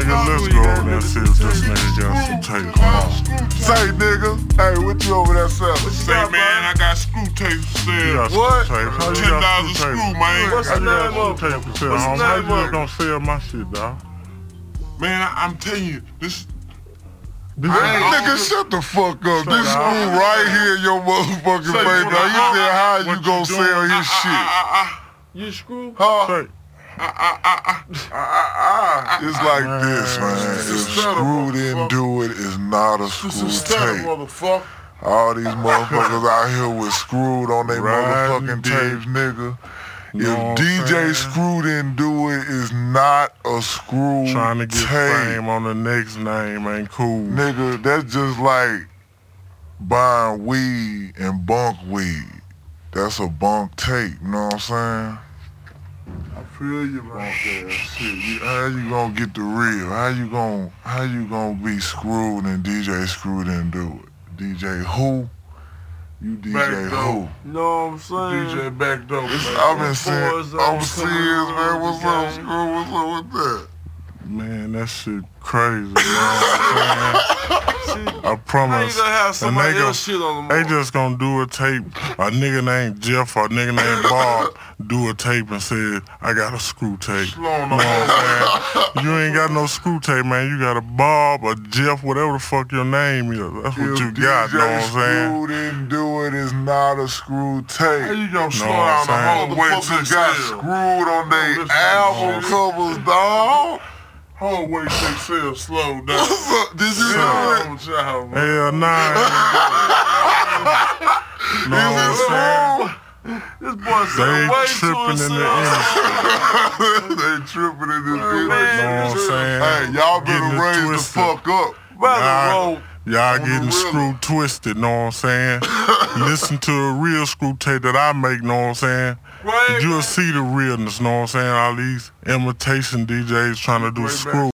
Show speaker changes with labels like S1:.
S1: nigga, let's go over there and see if this nigga got some tape. Come on.
S2: Say, nigga. Hey, what you over there selling?
S3: Say, man, I got screw tape for sale.
S2: What?
S1: some tape. How you
S3: Ten
S1: got
S3: dollars a screw,
S1: tape?
S3: man.
S2: What's the name of
S1: tape for sale?
S2: What's the
S1: homie?
S2: Name of it?
S1: gonna sell my shit, dog?
S3: Man, I, I'm telling you, this.
S1: This
S3: I ain't-
S2: Nigga, shut the fuck up. This
S1: Shut
S2: screw right here your motherfucking
S3: Say,
S2: face. Now you said how you gonna sell his ah, ah, ah, shit?
S3: Ah,
S1: you screw?
S2: Huh?
S1: Say,
S2: It's like this, man.
S3: This is
S2: If screw didn't do it, it's not a screw tape. All these motherfuckers out here with screwed on their motherfucking tapes, nigga.
S1: You
S2: If DJ
S1: saying?
S2: Screw didn't do it, it's not a screw
S1: Trying to get
S2: tape.
S1: fame on the next name ain't cool.
S2: Nigga, that's just like buying weed and bunk weed. That's a bunk tape, you know what I'm saying?
S3: Feel you.
S2: Shit, you, how you gonna get the real? How you gonna how you gonna be screwed and DJ Screw didn't do it? DJ who? You DJ
S3: Back
S2: who?
S4: You know what I'm saying?
S3: DJ back door.
S2: I've been seeing
S4: on
S2: overseas, man. What's up. Screw? What's up with that?
S1: Man, that shit crazy, man. I
S4: How you
S1: promise.
S4: gonna have somebody
S1: they
S4: else shit on
S1: They just gonna do a tape. A nigga named Jeff or a nigga named Bob do a tape and say, I got a screw tape.
S3: Slow on
S1: You
S3: the
S1: know what I'm saying? You ain't got no screw tape, man. You got a Bob, a Jeff, whatever the fuck your name is. That's what
S2: If
S1: you got,
S2: DJ
S1: know what I'm saying?
S2: Screw didn't do it's not a screw tape.
S3: How you gonna slow
S1: what
S3: down the
S1: I'm
S3: whole way
S2: till
S3: to
S2: got screwed on their album covers, dog.
S3: Whole way to sell slow down.
S2: What's up? Did you do it?
S3: Slow down, man.
S1: Hell nah. know what I'm saying?
S4: This boy
S1: They
S4: said way
S1: tripping
S4: too
S1: in the
S4: himself.
S1: industry.
S2: they tripping in this
S4: Man,
S2: bitch.
S1: Know what I'm saying?
S2: Hey, y'all better
S1: Getting it
S2: raise the fuck up.
S4: Brother,
S1: Y'all, y'all getting screwed twisted, know what I'm saying? Listen to a real screw tape that I make, know what I'm saying?
S3: Right,
S1: You'll see the realness, know what I'm saying? All these imitation DJs trying to do
S3: Right
S1: screw.